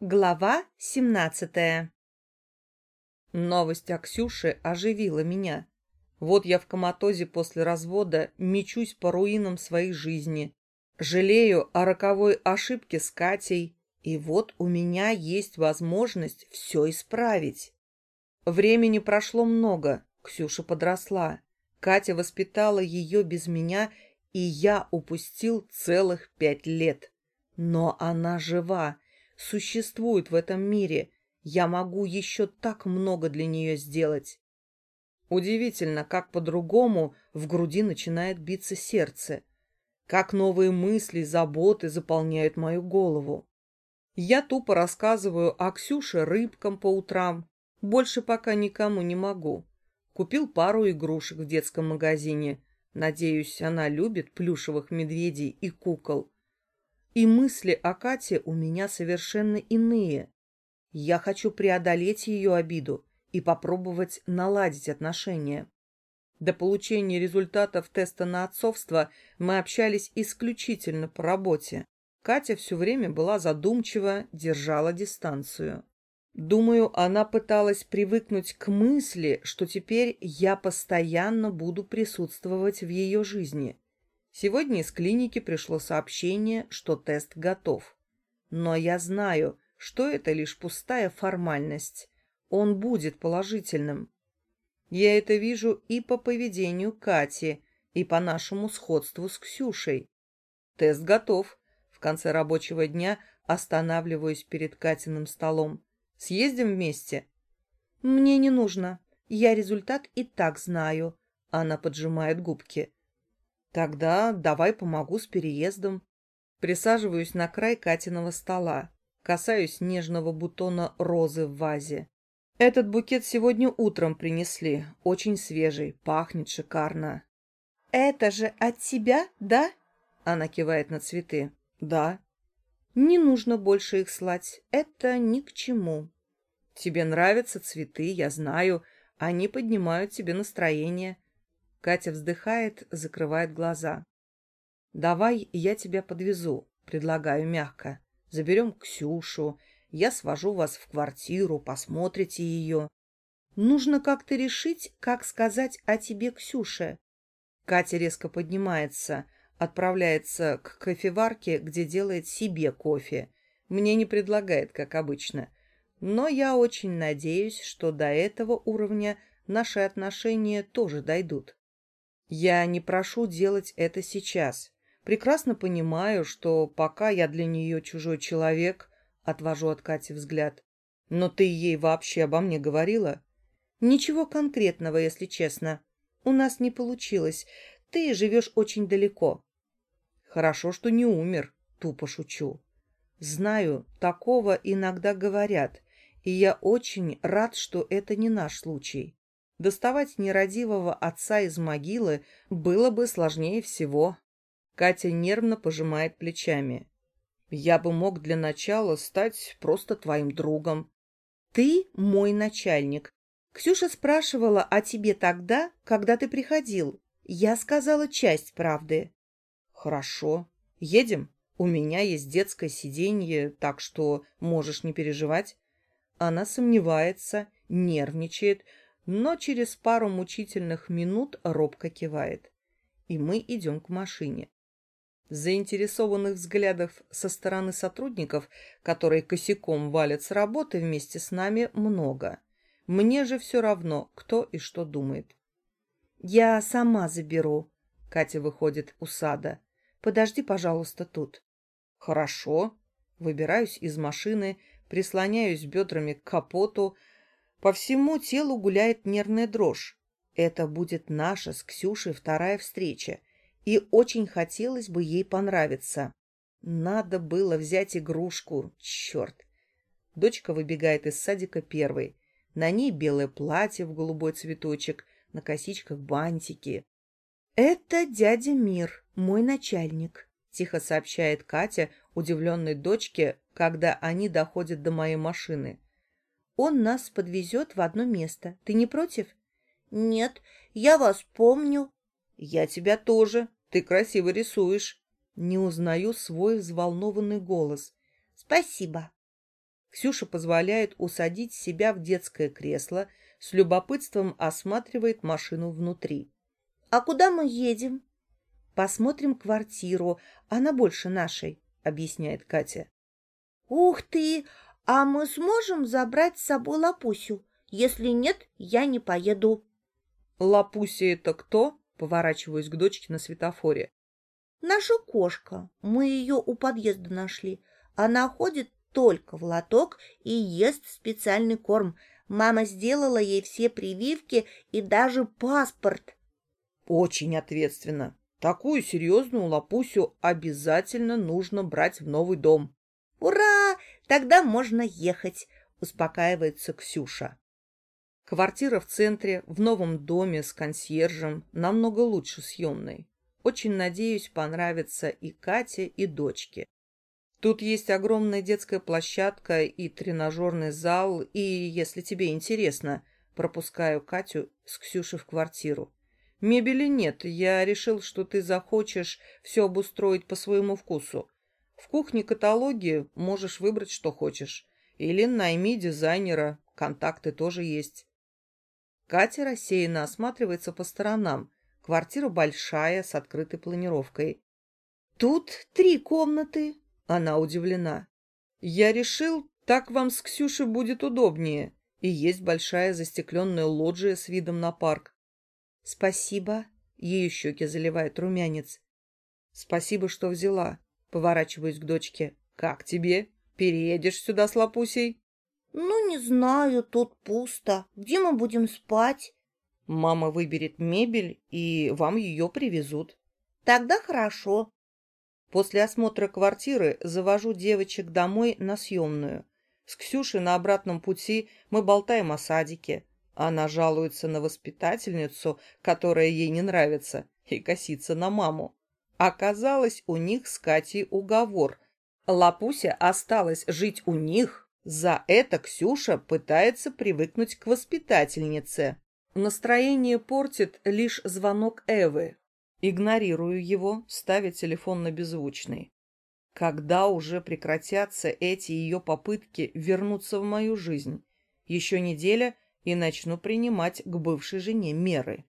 Глава семнадцатая Новость о Ксюше оживила меня. Вот я в коматозе после развода мечусь по руинам своей жизни. Жалею о роковой ошибке с Катей. И вот у меня есть возможность все исправить. Времени прошло много. Ксюша подросла. Катя воспитала ее без меня, и я упустил целых пять лет. Но она жива существует в этом мире. Я могу еще так много для нее сделать. Удивительно, как по-другому в груди начинает биться сердце. Как новые мысли, заботы заполняют мою голову. Я тупо рассказываю о Ксюше рыбкам по утрам. Больше пока никому не могу. Купил пару игрушек в детском магазине. Надеюсь, она любит плюшевых медведей и кукол. И мысли о Кате у меня совершенно иные. Я хочу преодолеть ее обиду и попробовать наладить отношения. До получения результатов теста на отцовство мы общались исключительно по работе. Катя все время была задумчива, держала дистанцию. Думаю, она пыталась привыкнуть к мысли, что теперь я постоянно буду присутствовать в ее жизни. Сегодня из клиники пришло сообщение, что тест готов. Но я знаю, что это лишь пустая формальность. Он будет положительным. Я это вижу и по поведению Кати, и по нашему сходству с Ксюшей. Тест готов. В конце рабочего дня останавливаюсь перед Катиным столом. Съездим вместе? Мне не нужно. Я результат и так знаю. Она поджимает губки. Тогда давай помогу с переездом. Присаживаюсь на край Катиного стола, касаюсь нежного бутона розы в вазе. Этот букет сегодня утром принесли, очень свежий, пахнет шикарно. «Это же от тебя, да?» Она кивает на цветы. «Да». «Не нужно больше их слать, это ни к чему». «Тебе нравятся цветы, я знаю, они поднимают тебе настроение. Катя вздыхает, закрывает глаза. «Давай я тебя подвезу», — предлагаю мягко. «Заберем Ксюшу, я свожу вас в квартиру, посмотрите ее». «Нужно как-то решить, как сказать о тебе Ксюше». Катя резко поднимается, отправляется к кофеварке, где делает себе кофе. Мне не предлагает, как обычно. Но я очень надеюсь, что до этого уровня наши отношения тоже дойдут. Я не прошу делать это сейчас. Прекрасно понимаю, что пока я для нее чужой человек, отвожу от Кати взгляд. Но ты ей вообще обо мне говорила? Ничего конкретного, если честно. У нас не получилось. Ты живешь очень далеко. Хорошо, что не умер, тупо шучу. Знаю, такого иногда говорят, и я очень рад, что это не наш случай. Доставать нерадивого отца из могилы было бы сложнее всего. Катя нервно пожимает плечами. Я бы мог для начала стать просто твоим другом. Ты мой начальник. Ксюша спрашивала о тебе тогда, когда ты приходил. Я сказала часть правды. Хорошо. Едем? У меня есть детское сиденье, так что можешь не переживать. Она сомневается, нервничает, но через пару мучительных минут робко кивает. И мы идем к машине. Заинтересованных взглядов со стороны сотрудников, которые косяком валят с работы вместе с нами, много. Мне же все равно, кто и что думает. «Я сама заберу», — Катя выходит у сада. «Подожди, пожалуйста, тут». «Хорошо». Выбираюсь из машины, прислоняюсь бедрами к капоту, по всему телу гуляет нервная дрожь. Это будет наша с Ксюшей вторая встреча, и очень хотелось бы ей понравиться. Надо было взять игрушку, черт. Дочка выбегает из садика первой. На ней белое платье в голубой цветочек, на косичках бантики. «Это дядя Мир, мой начальник», — тихо сообщает Катя удивленной дочке, когда они доходят до моей машины. Он нас подвезет в одно место. Ты не против? Нет, я вас помню. Я тебя тоже. Ты красиво рисуешь. Не узнаю свой взволнованный голос. Спасибо. Ксюша позволяет усадить себя в детское кресло, с любопытством осматривает машину внутри. «А куда мы едем?» «Посмотрим квартиру, она больше нашей», — объясняет Катя. «Ух ты! А мы сможем забрать с собой Лапусю? Если нет, я не поеду». «Лапуся это кто?» — поворачиваюсь к дочке на светофоре. «Наша кошка. Мы ее у подъезда нашли. Она ходит только в лоток и ест специальный корм. Мама сделала ей все прививки и даже паспорт». «Очень ответственно. Такую серьезную лапусю обязательно нужно брать в новый дом». «Ура! Тогда можно ехать!» — успокаивается Ксюша. Квартира в центре, в новом доме с консьержем, намного лучше съемной. Очень надеюсь, понравится и Кате, и дочке. Тут есть огромная детская площадка и тренажерный зал, и, если тебе интересно, пропускаю Катю с Ксюшей в квартиру. Мебели нет, я решил, что ты захочешь все обустроить по своему вкусу. В кухне-каталоге можешь выбрать, что хочешь. Или найми дизайнера, контакты тоже есть. Катя рассеянно осматривается по сторонам. Квартира большая, с открытой планировкой. «Тут три комнаты!» Она удивлена. «Я решил, так вам с Ксюшей будет удобнее. И есть большая застекленная лоджия с видом на парк». «Спасибо!» Ее щеки заливает румянец. «Спасибо, что взяла». Поворачиваюсь к дочке. «Как тебе? Переедешь сюда с Лапусей?» «Ну, не знаю, тут пусто. Где мы будем спать?» «Мама выберет мебель, и вам ее привезут». «Тогда хорошо». После осмотра квартиры завожу девочек домой на съемную. С Ксюшей на обратном пути мы болтаем о садике. Она жалуется на воспитательницу, которая ей не нравится, и косится на маму. Оказалось, у них с Катей уговор. Лапуся осталась жить у них, за это Ксюша пытается привыкнуть к воспитательнице. Настроение портит лишь звонок Эвы. Игнорирую его, ставя телефон на беззвучный. Когда уже прекратятся эти ее попытки вернуться в мою жизнь? Еще неделя и начну принимать к бывшей жене меры.